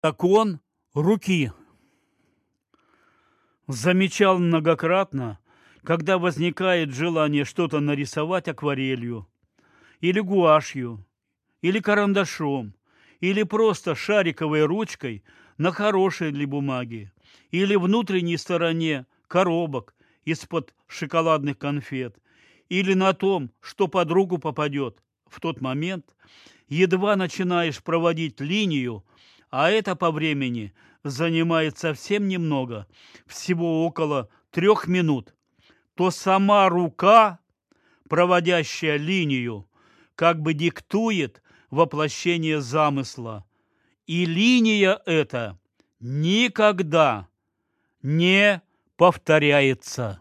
Закон руки. Замечал многократно, когда возникает желание что-то нарисовать акварелью, или гуашью, или карандашом, или просто шариковой ручкой на хорошей для бумаги, или внутренней стороне коробок из-под шоколадных конфет, или на том, что под руку попадет в тот момент, едва начинаешь проводить линию, а это по времени занимает совсем немного, всего около трех минут, то сама рука, проводящая линию, как бы диктует воплощение замысла. И линия эта никогда не повторяется.